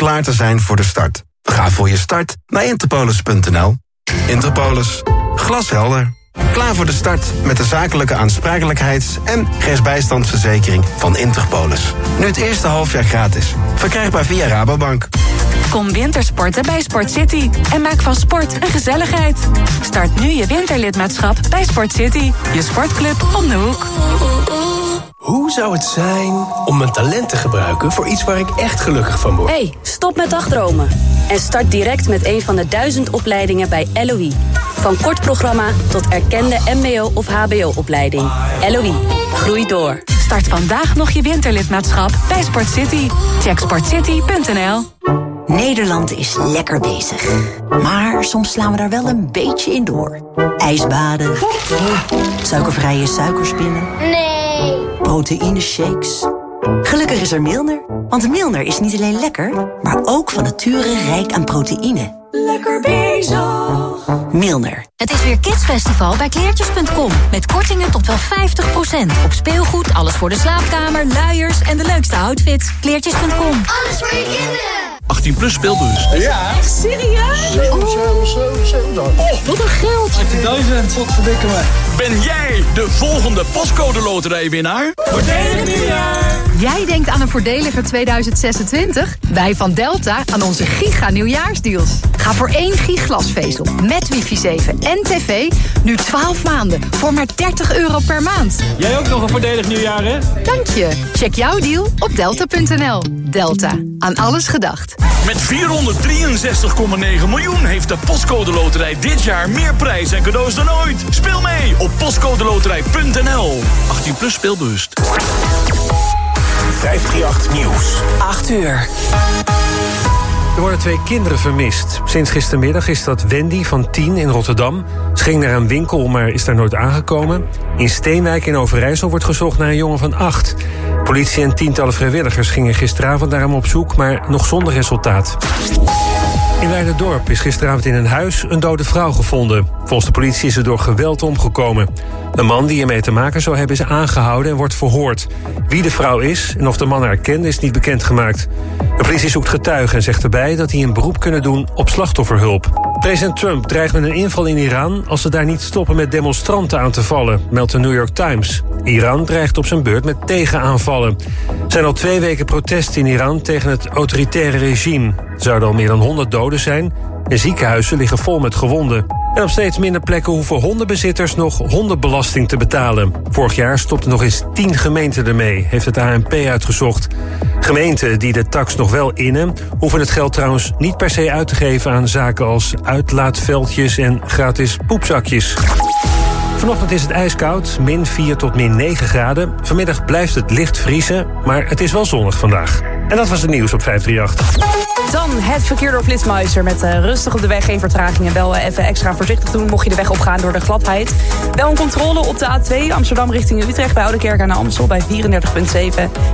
klaar te zijn voor de start. Ga voor je start naar interpolis.nl. Interpolis. Glashelder. Klaar voor de start met de zakelijke aansprakelijkheids- en rechtsbijstandsverzekering van Interpolis. Nu het eerste halfjaar gratis. Verkrijgbaar via Rabobank. Kom wintersporten bij Sport City en maak van sport een gezelligheid. Start nu je winterlidmaatschap bij Sport City, je sportclub om de hoek. Hoe zou het zijn om mijn talent te gebruiken voor iets waar ik echt gelukkig van word? hey, stop met dagdromen. En start direct met een van de duizend opleidingen bij LOE. Van kort programma tot erkende mbo- of hbo-opleiding. LOE, groei door. Start vandaag nog je winterlidmaatschap bij Sport City. Check sportcity.nl Nederland is lekker bezig. Maar soms slaan we daar wel een beetje in door. Ijsbaden. Suikervrije suikerspinnen. Nee. Proteïne shakes. Gelukkig is er Milner. Want Milner is niet alleen lekker, maar ook van nature rijk aan proteïne. Lekker bezig. Milner. Het is weer Kidsfestival bij kleertjes.com. Met kortingen tot wel 50%. Op speelgoed, alles voor de slaapkamer, luiers en de leukste outfits. Kleertjes.com. Alles voor je kinderen. 18 plus speelbus. Ja. Echt serieus? 7, 7, 7, 7. Oh, wat een geld. 18.000. Wat verdikken me. Ben jij de volgende postcode loterijwinnaar? Voordelig nieuwjaar. Jij denkt aan een voordeliger 2026? Wij van Delta aan onze giga nieuwjaarsdeals. Ga voor één giglasvezel met wifi 7 en tv nu 12 maanden voor maar 30 euro per maand. Jij ook nog een voordelig nieuwjaar, hè? Dank je. Check jouw deal op delta.nl. Delta. Aan alles gedacht. Met 463,9 miljoen heeft de Postcode Loterij dit jaar meer prijs en cadeaus dan ooit. Speel mee op postcodeloterij.nl. 18 plus speelbewust. 538 Nieuws. 8 uur. Er worden twee kinderen vermist. Sinds gistermiddag is dat Wendy van 10 in Rotterdam. Ze ging naar een winkel, maar is daar nooit aangekomen. In Steenwijk in Overijssel wordt gezocht naar een jongen van 8. Politie en tientallen vrijwilligers gingen gisteravond naar hem op zoek... maar nog zonder resultaat. In Leiderdorp is gisteravond in een huis een dode vrouw gevonden. Volgens de politie is ze door geweld omgekomen. Een man die ermee te maken zou hebben is aangehouden en wordt verhoord. Wie de vrouw is en of de man haar kende is niet bekendgemaakt. De politie zoekt getuigen en zegt erbij dat hij een beroep kunnen doen op slachtofferhulp. President Trump dreigt met een inval in Iran als ze daar niet stoppen met demonstranten aan te vallen, meldt de New York Times. Iran dreigt op zijn beurt met tegenaanvallen. Er zijn al twee weken protesten in Iran tegen het autoritaire regime. Er zouden al meer dan 100 doden zijn en ziekenhuizen liggen vol met gewonden. En op steeds minder plekken hoeven hondenbezitters nog hondenbelasting te betalen. Vorig jaar stopten nog eens 10 gemeenten ermee, heeft het ANP uitgezocht. Gemeenten die de tax nog wel innen, hoeven het geld trouwens niet per se uit te geven aan zaken als uitlaatveldjes en gratis poepzakjes. Vanochtend is het ijskoud, min 4 tot min 9 graden. Vanmiddag blijft het licht vriezen, maar het is wel zonnig vandaag. En dat was het nieuws op 538. Dan het verkeer door Flitsmeister met uh, rustig op de weg, geen vertragingen. Wel uh, even extra voorzichtig doen mocht je de weg opgaan door de gladheid. Wel een controle op de A2 Amsterdam richting Utrecht bij Oudekerk aan de Amstel bij 34,7.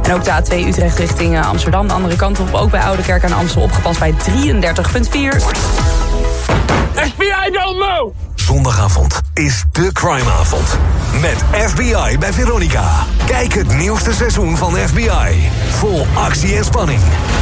En ook de A2 Utrecht richting uh, Amsterdam de andere kant op. Ook bij Oudekerk aan de Amstel opgepast bij 33,4. FBI don't move! Zondagavond is de crimeavond. Met FBI bij Veronica. Kijk het nieuwste seizoen van FBI. Vol actie en spanning.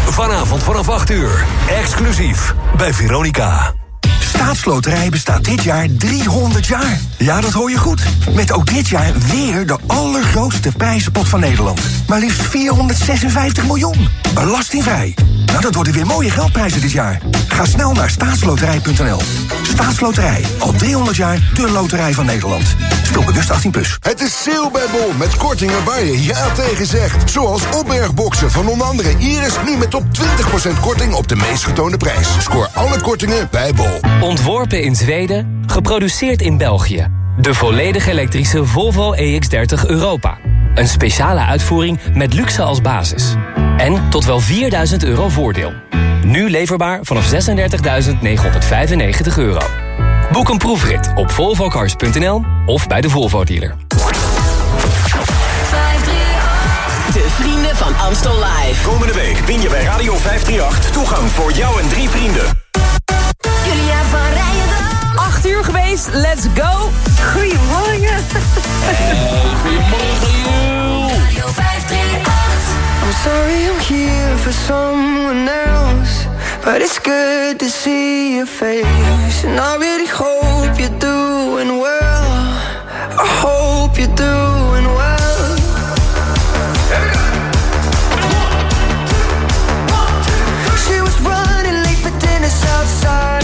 Vanavond vanaf 8 uur. Exclusief bij Veronica. Staatsloterij bestaat dit jaar 300 jaar. Ja, dat hoor je goed. Met ook dit jaar weer de allergrootste prijzenpot van Nederland. Maar liefst 456 miljoen. Belastingvrij. Nou, dat worden weer mooie geldprijzen dit jaar. Ga snel naar staatsloterij.nl. Staatsloterij. Al 300 jaar de loterij van Nederland. Speel bewust 18+. Plus. Het is sale bij Bol met kortingen waar je ja tegen zegt. Zoals opbergboxen van onder andere Iris. Nu met tot 20% korting op de meest getoonde prijs. Scoor alle kortingen bij Bol. Ontworpen in Zweden, geproduceerd in België. De volledig elektrische Volvo EX30 Europa. Een speciale uitvoering met luxe als basis. En tot wel 4000 euro voordeel. Nu leverbaar vanaf 36.995 euro. Boek een proefrit op volvocars.nl of bij de Volvo dealer. De vrienden van Amstel Live. Komende week win je bij Radio 538 toegang voor jou en drie vrienden. Julia van Rijen. 8 uur geweest, let's go. Goedemorgen. Goedemorgen, Radio 538. sorry I'm here for someone else But it's good to see your face. And I really hope you're doing well. I hope you're doing well. She was running late but dinner's outside.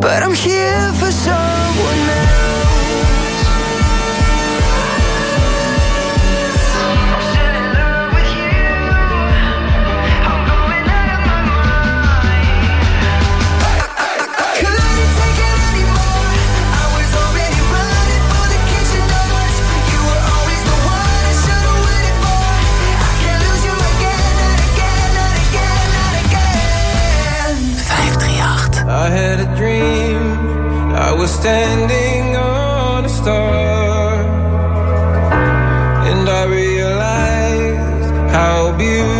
but I'm here for standing on a star, and I realized how beautiful.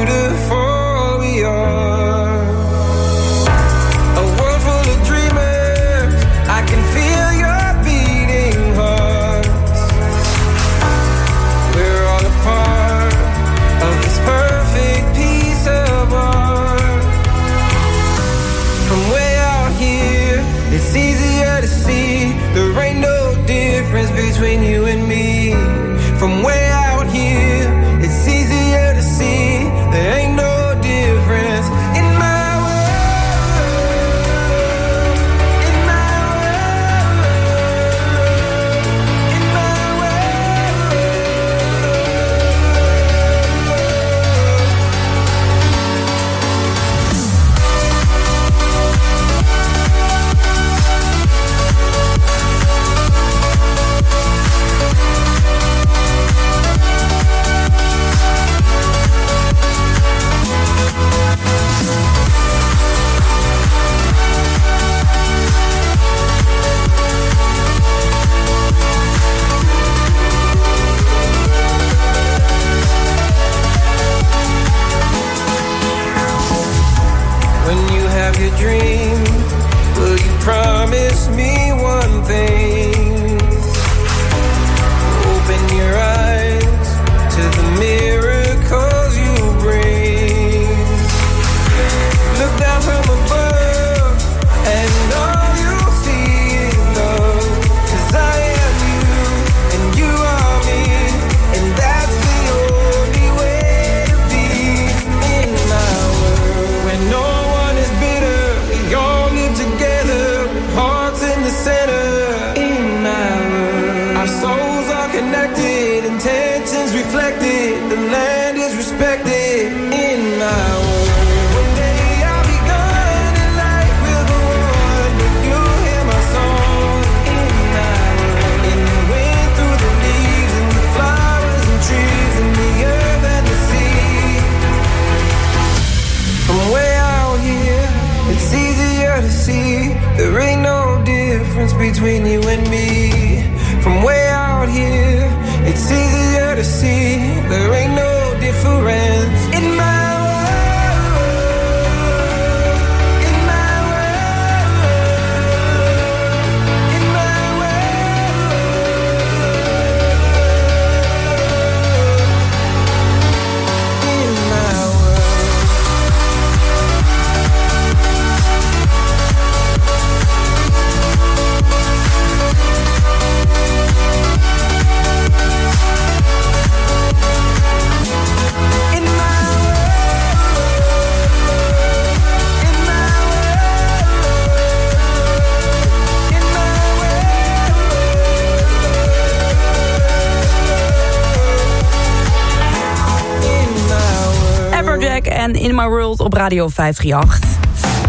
World op Radio 538.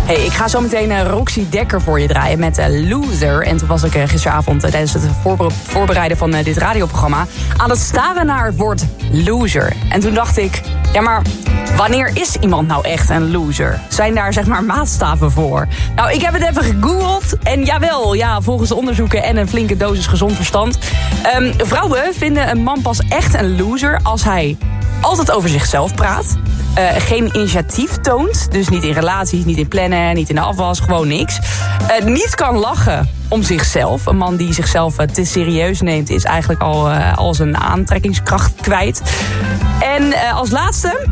Hey, ik ga zo meteen uh, Roxy Dekker voor je draaien met uh, Loser. En toen was ik uh, gisteravond tijdens het voorbe voorbereiden van dit radioprogramma... aan het staren naar het woord loser. En toen dacht ik, ja maar wanneer is iemand nou echt een loser? Zijn daar zeg maar maatstaven voor? Nou, ik heb het even gegoogeld. En jawel, ja, volgens de onderzoeken en een flinke dosis gezond verstand... Um, vrouwen vinden een man pas echt een loser als hij altijd over zichzelf praat... Uh, geen initiatief toont. Dus niet in relaties, niet in plannen, niet in de afwas, gewoon niks. Uh, niet kan lachen om zichzelf. Een man die zichzelf uh, te serieus neemt... is eigenlijk al, al zijn aantrekkingskracht kwijt. En als laatste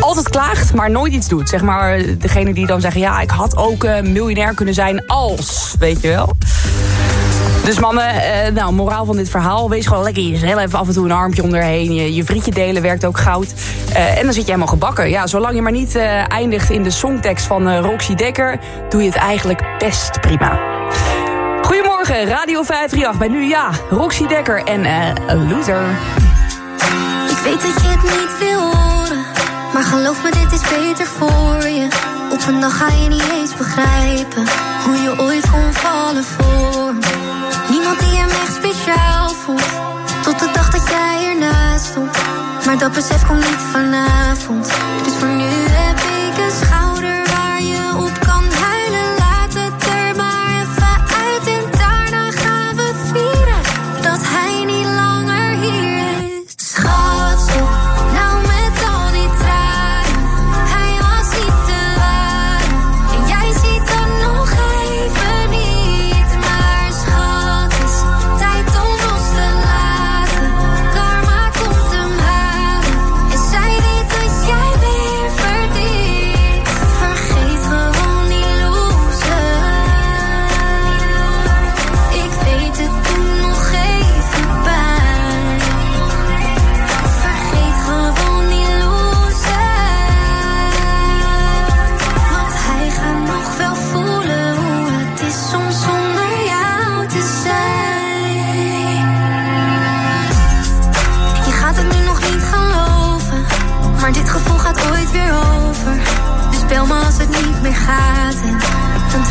altijd klaagt, maar nooit iets doet. Zeg maar degene die dan zeggen... ja, ik had ook miljonair kunnen zijn als, weet je wel. Dus mannen, uh, nou, moraal van dit verhaal. Wees gewoon lekker heel even af en toe een armpje onderheen. Je, je frietje delen werkt ook goud. Uh, en dan zit je helemaal gebakken. Ja, zolang je maar niet uh, eindigt in de songtekst van Roxy Dekker... doe je het eigenlijk best prima. Goedemorgen, Radio 538 bij nu ja, Roxy Dekker en Loser. Ik weet dat je het niet wil horen. Maar geloof me, dit is beter voor je. Op een dag ga je niet eens begrijpen. Hoe je ooit kon vallen voor. Niemand die hem echt speciaal voelt. Tot de dag dat jij ernaast stond. Maar dat besef komt niet vanavond. Dus voor nu heb ik een schouder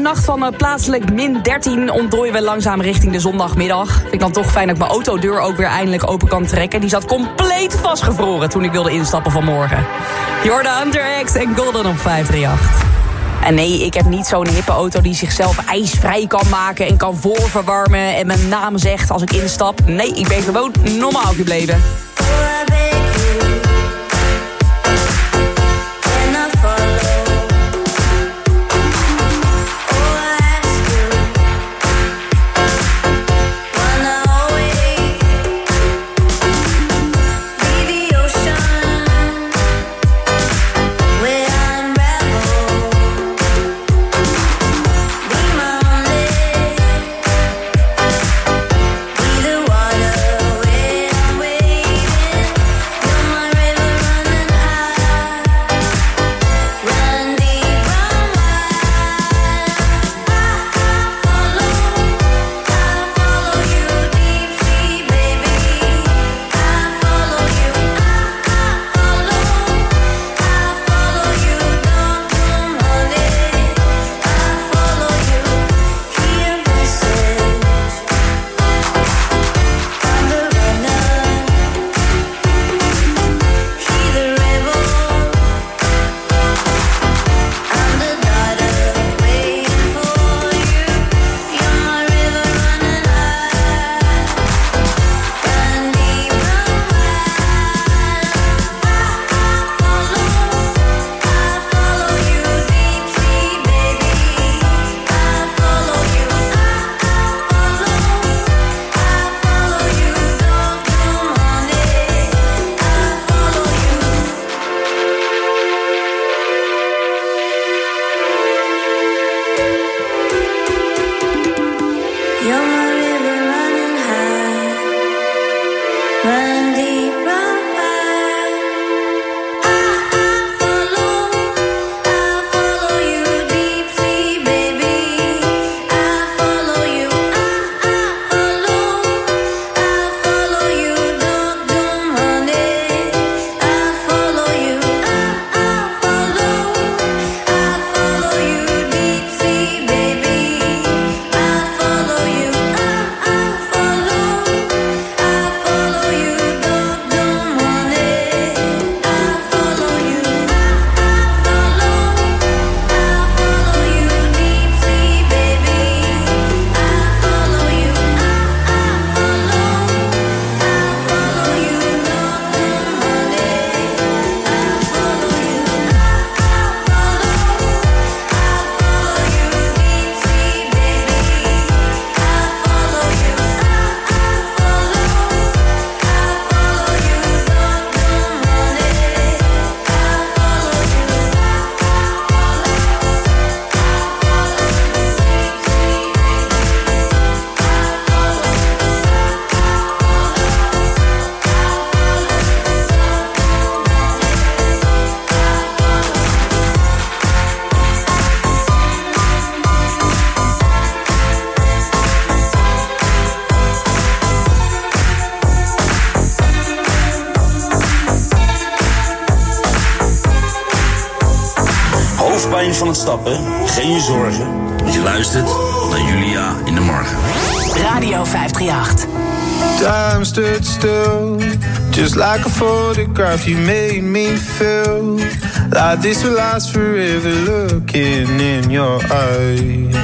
een nacht van eh, plaatselijk min 13 ontdooien we langzaam richting de zondagmiddag. Vind ik dan toch fijn dat ik mijn autodeur ook weer eindelijk open kan trekken. Die zat compleet vastgevroren toen ik wilde instappen vanmorgen. Jordan Hunter X en Golden op 538. En nee, ik heb niet zo'n hippe auto die zichzelf ijsvrij kan maken... en kan voorverwarmen en mijn naam zegt als ik instap. Nee, ik ben gewoon normaal gebleven. Photograph. You made me feel like this will last forever. Looking in your eyes,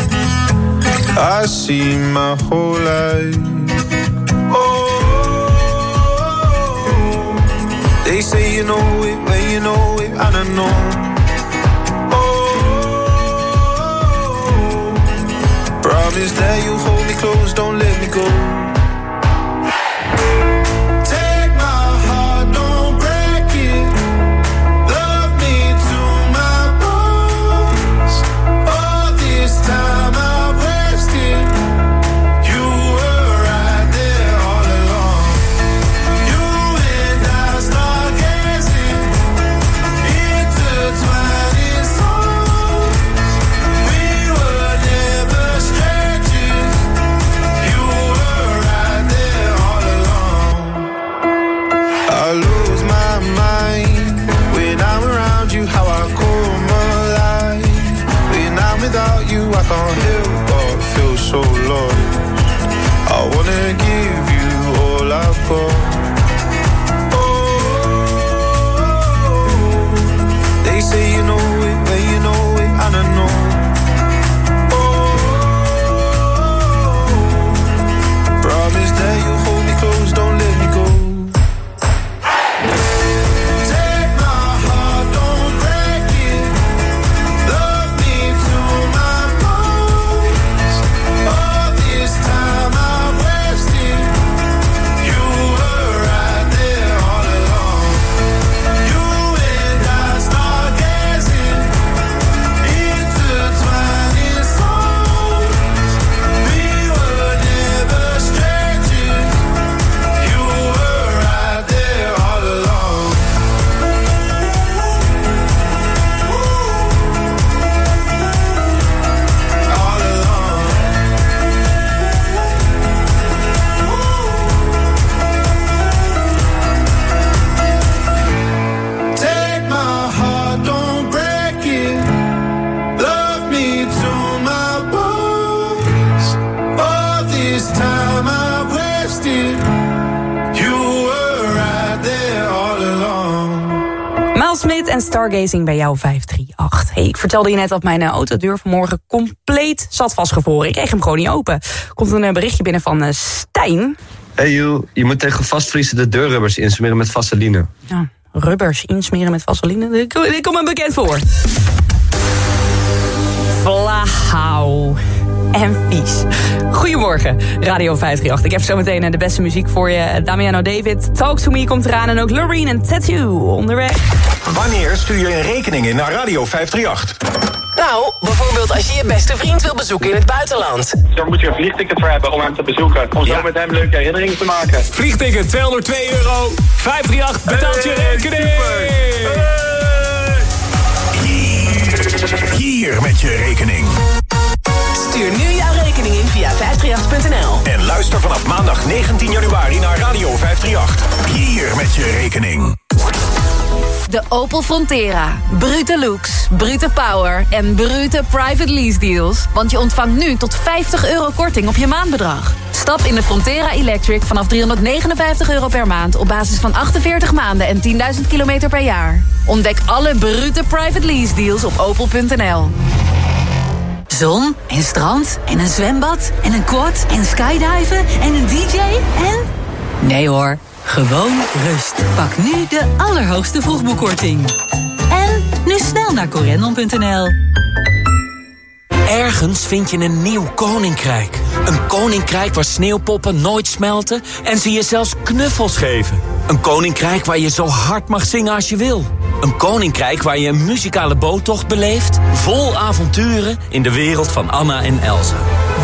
I see my whole life. Oh, they say you know it when you know it, and I know. Oh, promise that you hold me close, don't let me go. Stargazing bij jou 538. Hey, ik vertelde je net dat mijn eh, autodeur vanmorgen compleet zat vastgevroren. Ik kreeg hem gewoon niet open. Komt een eh, berichtje binnen van eh, Stijn. Hey joh, je moet tegen vastvriezen de deurrubbers insmeren met vaseline. Ja, rubbers insmeren met vaseline. Dit dit komt me bekend voor. Flauw. En vies. Goedemorgen, Radio 538. Ik heb zometeen eh, de beste muziek voor je. Damiano David, Talk To Me komt eraan. En ook Loreen en Tattoo onderweg. Wanneer stuur je een rekening in naar Radio 538? Nou, bijvoorbeeld als je je beste vriend wil bezoeken in het buitenland. Daar moet je een vliegticket voor hebben om hem te bezoeken. Om zo met hem leuke herinneringen te maken. Vliegticket 202 euro. 538 betaalt je rekening. Hier met je rekening. Stuur nu jouw rekening in via 538.nl. En luister vanaf maandag 19 januari naar Radio 538. Hier met je rekening. De Opel Frontera. Brute looks, brute power en brute private lease deals. Want je ontvangt nu tot 50 euro korting op je maandbedrag. Stap in de Frontera Electric vanaf 359 euro per maand... op basis van 48 maanden en 10.000 kilometer per jaar. Ontdek alle brute private lease deals op opel.nl. Zon en strand en een zwembad en een quad en skydiven en een dj en... Nee hoor, gewoon rust. Pak nu de allerhoogste vroegboekkorting. En nu snel naar corendon.nl. Ergens vind je een nieuw koninkrijk. Een koninkrijk waar sneeuwpoppen nooit smelten en ze je zelfs knuffels geven. Een koninkrijk waar je zo hard mag zingen als je wil. Een koninkrijk waar je een muzikale boottocht beleeft... vol avonturen in de wereld van Anna en Elsa.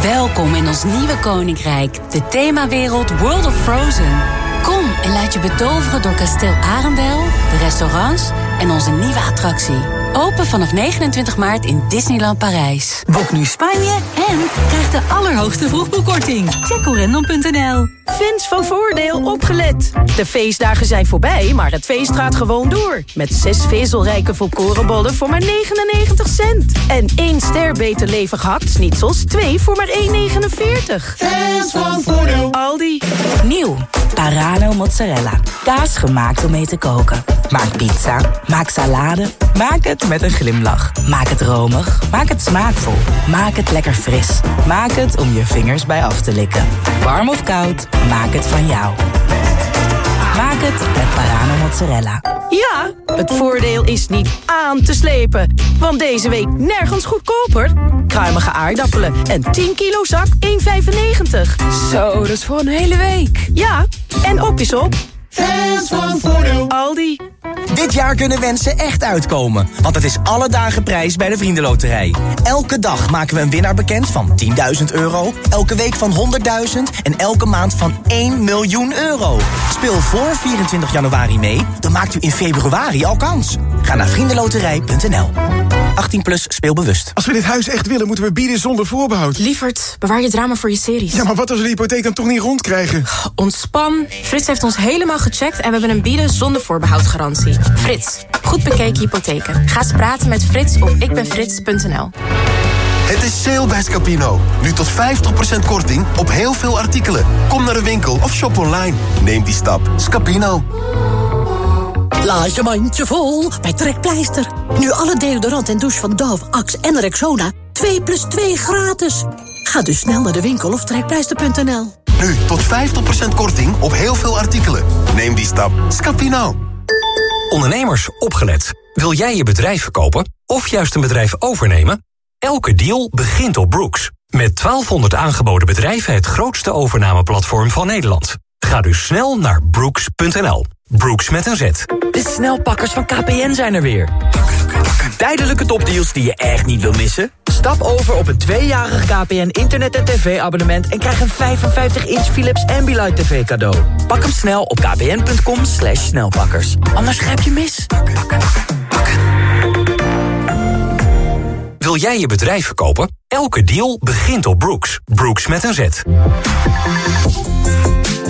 Welkom in ons nieuwe koninkrijk, de themawereld World of Frozen. Kom en laat je betoveren door kasteel Arendel, de restaurants en onze nieuwe attractie. Open vanaf 29 maart in Disneyland Parijs. Boek nu Spanje en krijg de allerhoogste vroegboekkorting. Check. Fans van Voordeel opgelet. De feestdagen zijn voorbij, maar het feest gaat gewoon door. Met zes vezelrijke volkorenbollen voor maar 99 cent. En één ster beter levig gehakt schnitzels, twee voor maar 1,49. Fans van Voordeel. Aldi. Nieuw. Parano mozzarella. Kaas gemaakt om mee te koken. Maak pizza. Maak salade. Maak het met een glimlach. Maak het romig. Maak het smaakvol. Maak het lekker fris. Maak het om je vingers bij af te likken. Warm of koud, maak het van jou. Maak het met Parano mozzarella. Ja, het voordeel is niet aan te slepen. Want deze week nergens goedkoper. Kruimige aardappelen en 10 kilo zak 1,95. Zo, dat is voor een hele week. Ja, en op is op. Fans van Voordeel. Aldi. Dit jaar kunnen wensen echt uitkomen, want het is alle dagen prijs bij de Vriendenloterij. Elke dag maken we een winnaar bekend van 10.000 euro, elke week van 100.000 en elke maand van 1 miljoen euro. Speel voor 24 januari mee, dan maakt u in februari al kans. Ga naar vriendenloterij.nl. 18 plus speelbewust. Als we dit huis echt willen, moeten we bieden zonder voorbehoud. Lievert, bewaar je drama voor je series. Ja, maar wat als we de hypotheek dan toch niet rondkrijgen? Ontspan. Frits heeft ons helemaal gecheckt en we hebben een bieden zonder voorbehoud garantie. Frits, goed bekeken hypotheken. Ga eens praten met Frits op ikbenfrits.nl. Het is sale bij Scapino. Nu tot 50% korting op heel veel artikelen. Kom naar de winkel of shop online. Neem die stap. Scapino. Laat je mandje vol bij Trekpleister. Nu alle deodorant en douche van Dove, Axe en Rexona 2 plus 2 gratis. Ga dus snel naar de winkel of trekpleister.nl. Nu tot 50% korting op heel veel artikelen. Neem die stap. Scapino. Ondernemers, opgelet. Wil jij je bedrijf verkopen of juist een bedrijf overnemen? Elke deal begint op Brooks. Met 1200 aangeboden bedrijven het grootste overnameplatform van Nederland. Ga dus snel naar brooks.nl. Brooks met een Z. De snelpakkers van KPN zijn er weer. Tijdelijke topdeals die je echt niet wil missen? Stap over op een tweejarig KPN internet- en tv-abonnement... en krijg een 55-inch Philips Ambilight TV cadeau. Pak hem snel op kpn.com slash snelpakkers. Anders grijp je mis. Wil jij je bedrijf verkopen? Elke deal begint op Brooks. Brooks met een Z.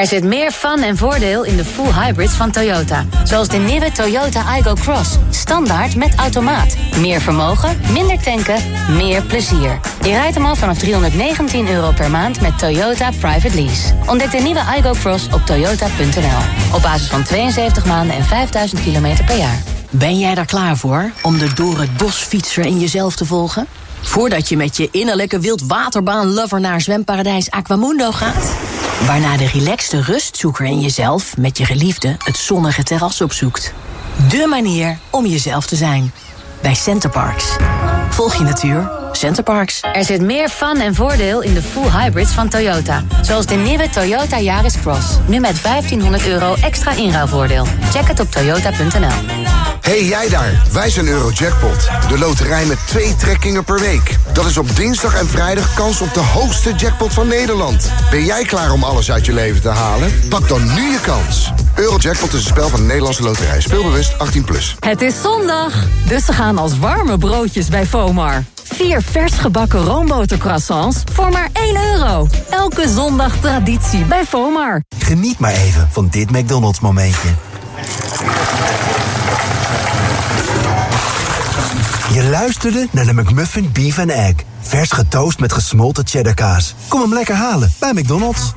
Er zit meer fun en voordeel in de full hybrids van Toyota. Zoals de nieuwe Toyota Igo Cross. Standaard met automaat. Meer vermogen, minder tanken, meer plezier. Je rijdt hem al vanaf 319 euro per maand met Toyota Private Lease. Ontdek de nieuwe Igo Cross op toyota.nl. Op basis van 72 maanden en 5000 kilometer per jaar. Ben jij daar klaar voor om de door het bos fietser in jezelf te volgen? Voordat je met je innerlijke wildwaterbaan-lover naar zwemparadijs Aquamundo gaat? Waarna de relaxte rustzoeker in jezelf met je geliefde het zonnige terras opzoekt. De manier om jezelf te zijn. Bij Centerparks. Volg je natuur. Centerparks. Er zit meer fun en voordeel in de full hybrids van Toyota. Zoals de nieuwe Toyota Yaris Cross. Nu met 1500 euro extra inruilvoordeel. Check het op toyota.nl. Hey jij daar, wij zijn Eurojackpot. De loterij met twee trekkingen per week. Dat is op dinsdag en vrijdag kans op de hoogste jackpot van Nederland. Ben jij klaar om alles uit je leven te halen? Pak dan nu je kans. Eurojackpot is een spel van de Nederlandse loterij. Speelbewust 18+. Plus. Het is zondag, dus ze gaan als warme broodjes bij FOMAR. Vier vers gebakken roombotercroissants voor maar 1 euro. Elke zondag traditie bij FOMAR. Geniet maar even van dit McDonald's momentje. Je luisterde naar de McMuffin Beef and Egg. Vers getoast met gesmolten cheddarkaas. Kom hem lekker halen bij McDonald's.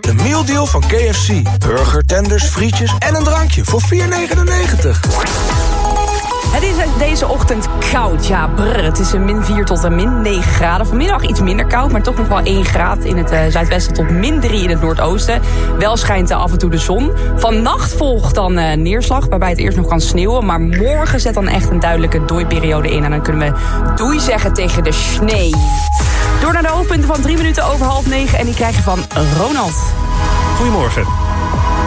De mealdeal van KFC. Burger, tenders, frietjes en een drankje voor 4,99. Het is deze ochtend koud. Ja, brr, het is een min 4 tot een min 9 graden. Vanmiddag iets minder koud, maar toch nog wel 1 graad in het uh, zuidwesten tot min 3 in het noordoosten. Wel schijnt af en toe de zon. Vannacht volgt dan uh, neerslag, waarbij het eerst nog kan sneeuwen. Maar morgen zet dan echt een duidelijke dooiperiode in. En dan kunnen we doei zeggen tegen de sneeuw. Door naar de hoofdpunten van 3 minuten over half 9. En die krijg je van Ronald. Goedemorgen.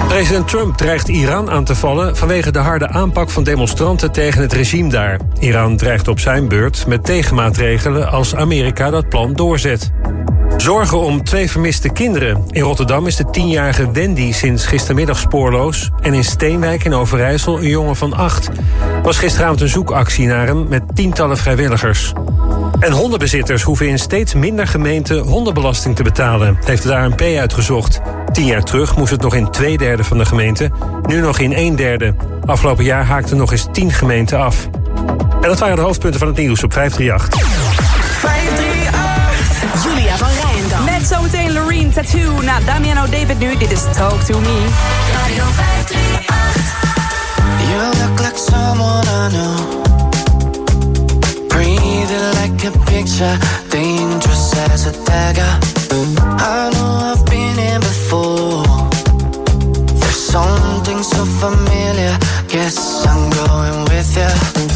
President Trump dreigt Iran aan te vallen vanwege de harde aanpak van demonstranten tegen het regime daar. Iran dreigt op zijn beurt met tegenmaatregelen als Amerika dat plan doorzet. Zorgen om twee vermiste kinderen. In Rotterdam is de tienjarige Wendy sinds gistermiddag spoorloos. En in Steenwijk in Overijssel een jongen van acht. was gisteravond een zoekactie naar hem met tientallen vrijwilligers. En hondenbezitters hoeven in steeds minder gemeenten hondenbelasting te betalen, heeft de ANP uitgezocht. Tien jaar terug moest het nog in twee derde van de gemeente, nu nog in een derde. Afgelopen jaar haakten nog eens tien gemeenten af. En dat waren de hoofdpunten van het nieuws op 538. Julia van Rijendam. Met zometeen Loreen Tattoo. Na Damiano David nu. Dit is Talk To Me. Radio 538. You look like someone I know. Breathing like a picture, dangerous as a dagger. I know I've been here before. There's something so familiar. Guess I'm going with ya.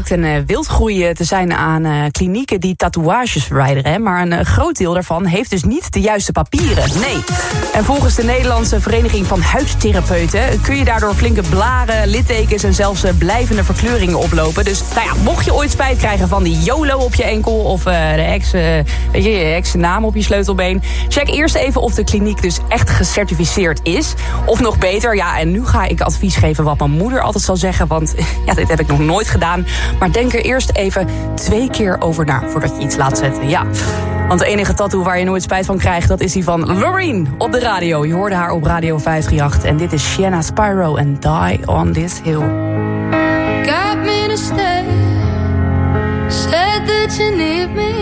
Blijkt een eh, wildgroei eh, te zijn aan eh, klinieken die tatoeages verwijderen. Maar een groot deel daarvan heeft dus niet de juiste papieren. Nee. En volgens de Nederlandse Vereniging van Huidtherapeuten... kun je daardoor flinke blaren, littekens en zelfs blijvende verkleuringen oplopen. Dus nou ja, mocht je ooit spijt krijgen van die YOLO op je enkel... of de ex, weet je, je ex naam op je sleutelbeen... check eerst even of de kliniek dus echt gecertificeerd is. Of nog beter, ja, en nu ga ik advies geven wat mijn moeder altijd zal zeggen... want ja, dit heb ik nog nooit gedaan. Maar denk er eerst even twee keer over na voordat je iets laat zetten. Ja, want de enige tattoo waar je nooit spijt van krijgt... dat is die van Loreen op de radio. Je hoorde haar op Radio 538. En dit is Shanna Spyro en Die on This Hill. got me stay. Said that you need me.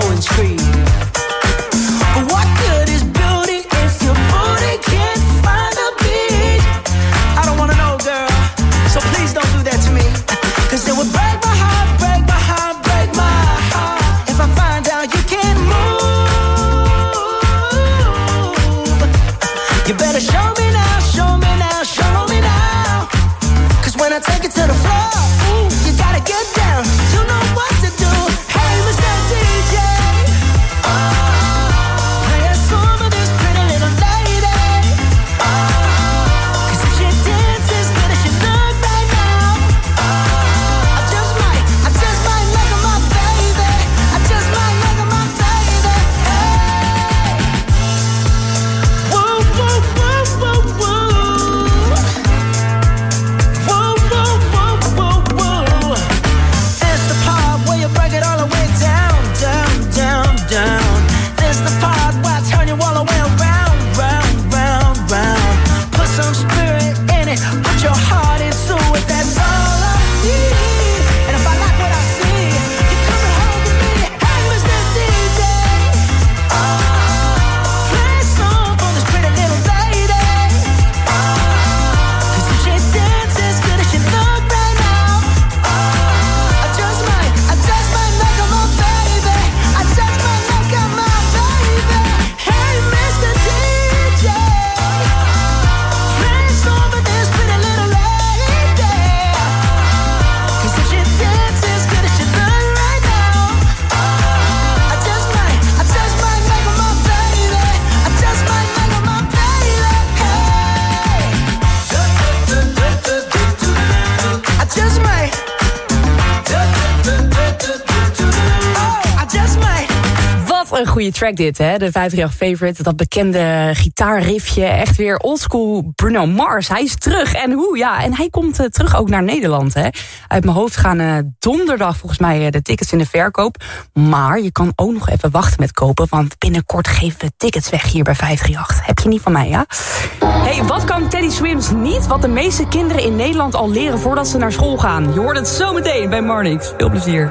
sowing tree. goede track dit, hè? De 538 Favorite, dat bekende gitaarrifje, Echt weer oldschool Bruno Mars. Hij is terug. En hoe, ja. En hij komt eh, terug ook naar Nederland, hè? Uit mijn hoofd gaan eh, donderdag volgens mij eh, de tickets in de verkoop. Maar je kan ook nog even wachten met kopen, want binnenkort geven we tickets weg hier bij 538. Heb je niet van mij, ja? hey, wat kan Teddy Swims niet wat de meeste kinderen in Nederland al leren voordat ze naar school gaan? Je hoort het zo meteen bij Marnix. Veel plezier.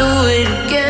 do it again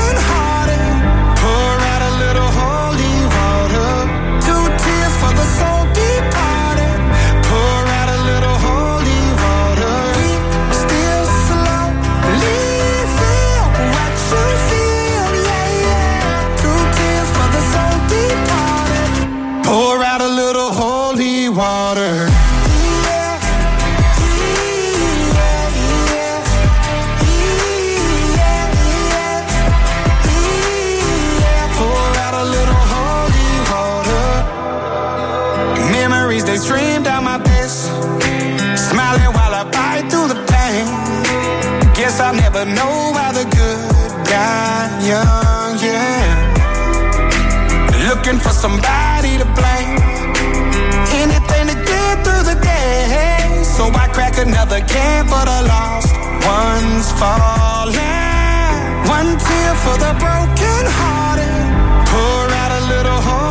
I'll know why the good die young, yeah. Looking for somebody to blame. Anything to get through the day. So I crack another can for the lost ones falling. One tear for the broken hearted. Pour out a little holy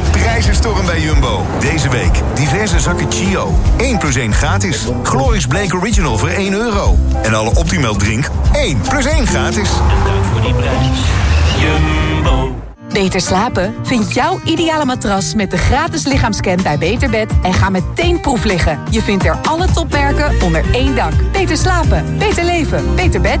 Weer prijzenstorm bij Jumbo. Deze week diverse zakken Chio. 1 plus 1 gratis. Glorious Blake Original voor 1 euro. En alle Optimal drink 1 plus 1 gratis. En dank voor die prijs. Jumbo. Beter slapen? Vind jouw ideale matras met de gratis lichaamscan bij Beterbed en ga meteen proef liggen. Je vindt er alle topmerken onder één dak. Beter slapen, beter leven, beter bed.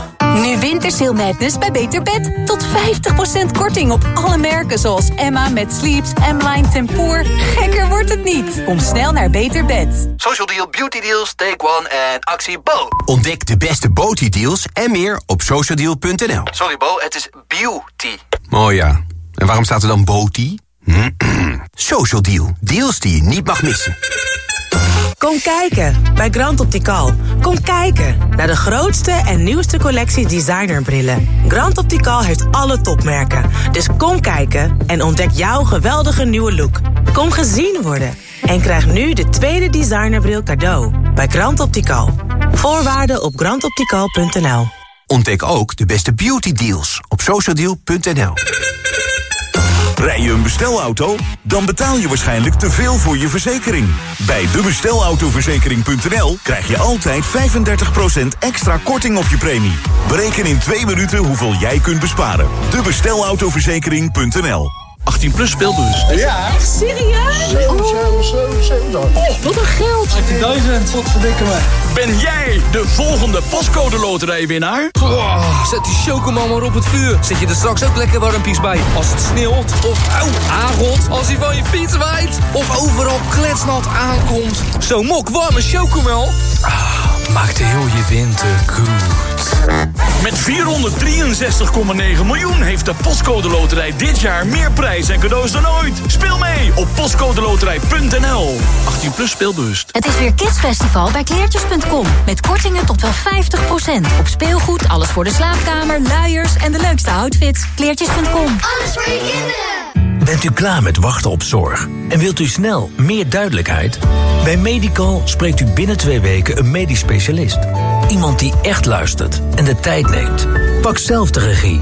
Nu Wintersail Madness bij Beter Bed. Tot 50% korting op alle merken zoals Emma met Sleeps, M-Line Tempoor. Gekker wordt het niet. Kom snel naar Beter Bed. Social Deal, Beauty Deals, Take One en actie Bo. Ontdek de beste Beauty-deals en meer op socialdeal.nl. Sorry Bo, het is beauty. Oh ja, en waarom staat er dan Boti? Social Deal, deals die je niet mag missen. Kom kijken bij Grand Optical. Kom kijken naar de grootste en nieuwste collectie designerbrillen. Grand Optical heeft alle topmerken. Dus kom kijken en ontdek jouw geweldige nieuwe look. Kom gezien worden En krijg nu de tweede designerbril cadeau bij Grand Optical. Voorwaarden op grandoptical.nl Ontdek ook de beste beauty deals op socialdeal.nl. Rij je een bestelauto? Dan betaal je waarschijnlijk te veel voor je verzekering. Bij debestelautoverzekering.nl krijg je altijd 35% extra korting op je premie. Bereken in twee minuten hoeveel jij kunt besparen. Debestelautoverzekering.nl 18 plus speelbus. Ja. Echt serieus? Oh, wat een geld. 18.000, wat verdikken me. Ben jij de volgende pascode loterijwinnaar? Oh, zet die chocomel maar op het vuur. Zet je er straks ook lekker warmpies bij. Als het sneeuwt of auw, aangot. Als hij van je fiets waait. Of overal kletsnat aankomt. Zo'n mok warme chocomel. Ah, maakt heel je winter goed. Met 463,9 miljoen heeft de Postcode Loterij dit jaar meer prijs en cadeaus dan ooit. Speel mee op postcodeloterij.nl. 18 plus speelbewust. Het is weer Kidsfestival bij kleertjes.com. Met kortingen tot wel 50%. Op speelgoed, alles voor de slaapkamer, luiers en de leukste outfits. Kleertjes.com. Alles voor je kinderen. Bent u klaar met wachten op zorg? En wilt u snel meer duidelijkheid? Bij Medical spreekt u binnen twee weken een medisch specialist. Iemand die echt luistert en de tijd neemt. Pak zelf de regie.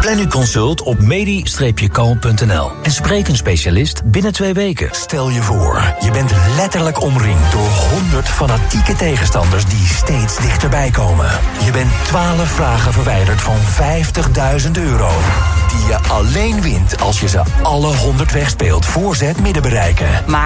Plan uw consult op medi-kalm.nl en spreek een specialist binnen twee weken. Stel je voor, je bent letterlijk omringd door 100 fanatieke tegenstanders die steeds dichterbij komen. Je bent 12 vragen verwijderd van 50.000 euro. Die je alleen wint als je ze alle 100 wegspeelt voor ze het midden bereiken. Maar